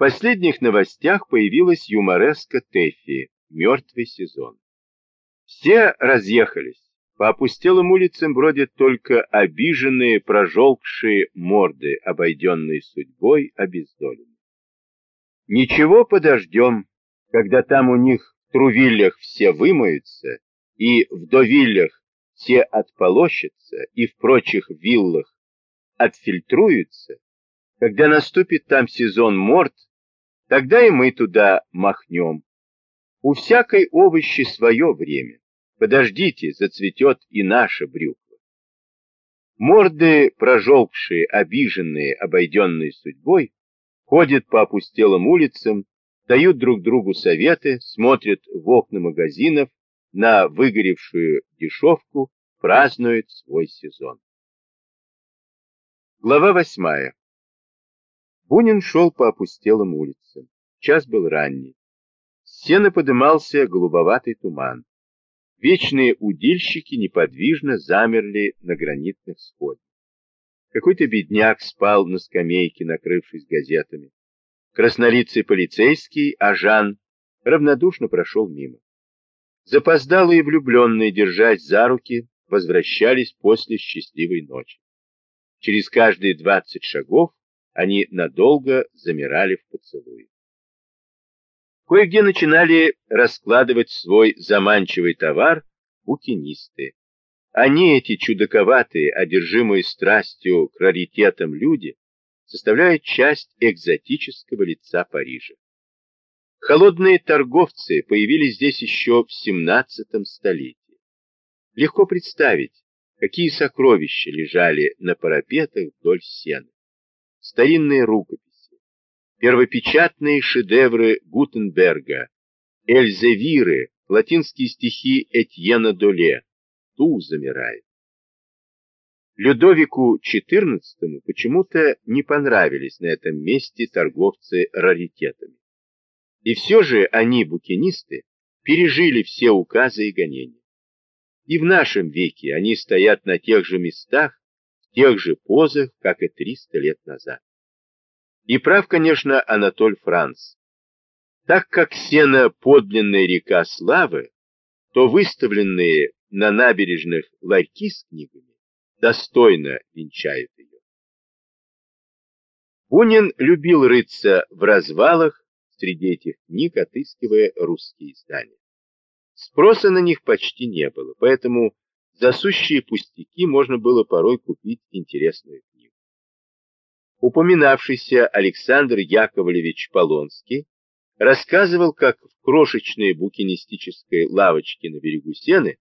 последних новостях появилась юмореска Тэффи «Мертвый сезон». Все разъехались. По опустелым улицам бродят только обиженные, прожелкшие морды, обойденные судьбой, обездоленные. Ничего, подождем, когда там у них в Трувиллях все вымоются, и в Довиллях все отполощатся, и в прочих виллах отфильтруются, когда наступит там сезон морд, тогда и мы туда махнем. У всякой овощи свое время. Подождите, зацветет и наша брюква. Морды, прожелкшие, обиженные, обойденные судьбой, ходят по опустелым улицам, дают друг другу советы, смотрят в окна магазинов на выгоревшую дешевку, празднуют свой сезон. Глава восьмая. Бунин шел по опустелым улицам. Час был ранний. С сена подымался голубоватый туман. Вечные удильщики неподвижно замерли на гранитных сходах. Какой-то бедняк спал на скамейке, накрывшись газетами. Краснолицый полицейский, а Жан, равнодушно прошел мимо. Запоздалые влюбленные, держась за руки, возвращались после счастливой ночи. Через каждые двадцать шагов они надолго замирали в поцелуе. Кое-где начинали раскладывать свой заманчивый товар букинисты. Они, эти чудаковатые, одержимые страстью к раритетам люди, составляют часть экзотического лица Парижа. Холодные торговцы появились здесь еще в 17 столетии. Легко представить, какие сокровища лежали на парапетах вдоль сена. Старинные рукописи, первопечатные шедевры Гутенберга, Эльзевиры, латинские стихи Этьена Доле. Ту замирает. Людовику XIV почему-то не понравились на этом месте торговцы раритетами. И все же они, букинисты, пережили все указы и гонения. И в нашем веке они стоят на тех же местах, тех же позах, как и 300 лет назад. И прав, конечно, Анатоль Франц. Так как сено подлинная река славы, то выставленные на набережных ларьки с книгами достойно венчают ее. Бунин любил рыться в развалах среди этих книг, отыскивая русские издания. Спроса на них почти не было, поэтому за сущие пустяки можно было порой купить интересную упоминавшийся Александр Яковлевич Полонский рассказывал, как в крошечной букинистической лавочке на берегу Сены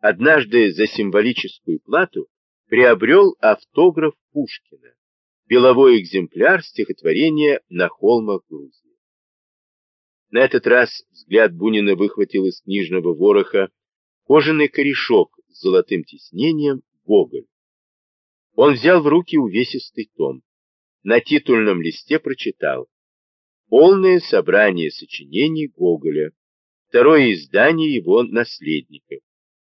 однажды за символическую плату приобрел автограф Пушкина, беловой экземпляр стихотворения «На холмах Грузии». На этот раз взгляд Бунина выхватил из книжного вороха кожаный корешок золотым тиснением «Гоголь». Он взял в руки увесистый том на титульном листе прочитал «Полное собрание сочинений Гоголя, второе издание его наследников,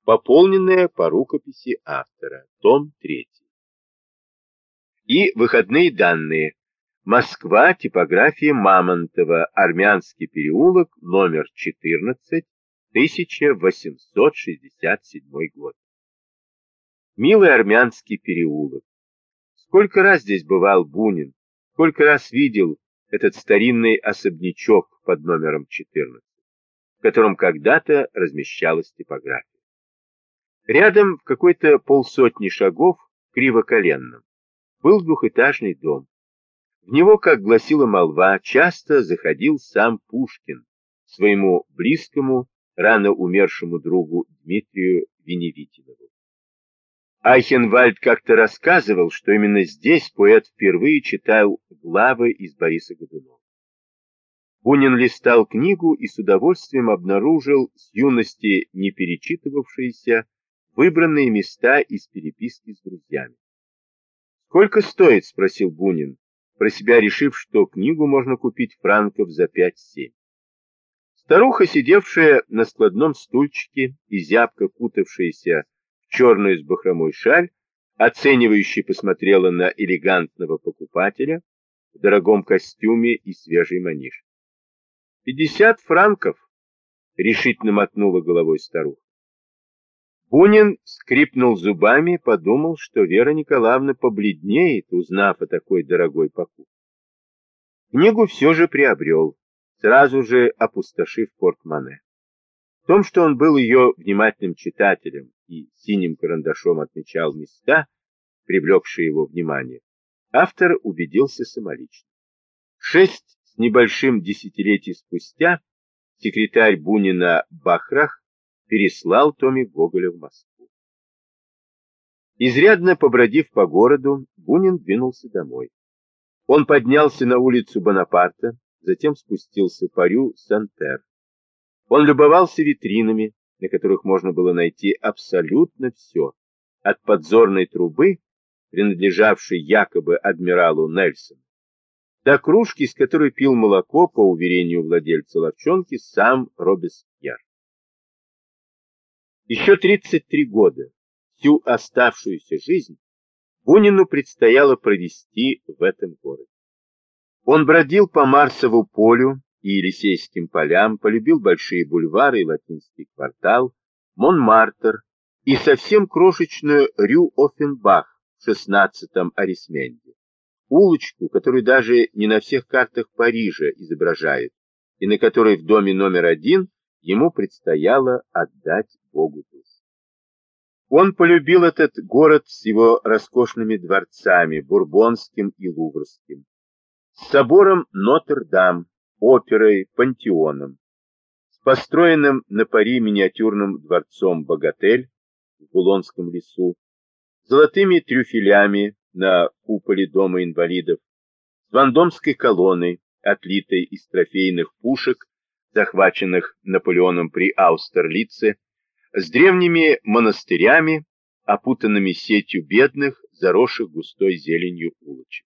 пополненное по рукописи автора, том 3». И выходные данные. Москва, типография Мамонтова, Армянский переулок, номер 14, 1867 год. Милый Армянский переулок, Сколько раз здесь бывал Бунин, сколько раз видел этот старинный особнячок под номером 14, в котором когда-то размещалась типография. Рядом в какой-то полсотни шагов, кривоколенном, был двухэтажный дом. В него, как гласила молва, часто заходил сам Пушкин, своему близкому, рано умершему другу Дмитрию Веневитинову. Айхенвальд как-то рассказывал, что именно здесь поэт впервые читал главы из Бориса Годунова. Бунин листал книгу и с удовольствием обнаружил с юности не перечитывавшиеся выбранные места из переписки с друзьями. «Сколько стоит?» — спросил Бунин, про себя решив, что книгу можно купить франков за пять-семь. Старуха, сидевшая на складном стульчике и зябко кутавшаяся черную с бахромой шаль, оценивающе посмотрела на элегантного покупателя, в дорогом костюме и свежей манишке. «Пятьдесят франков!» — решительно мотнула головой старуха. Бунин скрипнул зубами, подумал, что Вера Николаевна побледнеет, узнав о такой дорогой покупке. Книгу все же приобрел, сразу же опустошив портмоне. В том, что он был ее внимательным читателем и синим карандашом отмечал места, привлекшие его внимание, автор убедился самолично. Шесть с небольшим десятилетий спустя секретарь Бунина Бахрах переслал Томи Гоголя в Москву. Изрядно побродив по городу, Бунин двинулся домой. Он поднялся на улицу Бонапарта, затем спустился по Рю Сантер. Он любовался витринами, на которых можно было найти абсолютно все, от подзорной трубы, принадлежавшей якобы адмиралу Нельсону, до кружки, с которой пил молоко, по уверению владельца ловчонки, сам Робеспьер. Еще 33 года, всю оставшуюся жизнь, Бунину предстояло провести в этом городе. Он бродил по Марсову полю и Елисейским полям, полюбил большие бульвары и латинский квартал, Монмартр и совсем крошечную Рю-Оффенбах в 16-м Арисменде, улочку, которую даже не на всех картах Парижа изображают, и на которой в доме номер один ему предстояло отдать Богу душу. Он полюбил этот город с его роскошными дворцами, Бурбонским и Луврским, собором Нотр-Дам, оперой, пантеоном, с построенным на пари миниатюрным дворцом Богатель в Булонском лесу, золотыми трюфелями на куполе Дома инвалидов, с вандомской колонной, отлитой из трофейных пушек, захваченных Наполеоном при Аустерлице, с древними монастырями, опутанными сетью бедных, заросших густой зеленью улочек.